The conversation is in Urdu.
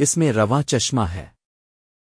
اس میں رواں چشمہ ہے۔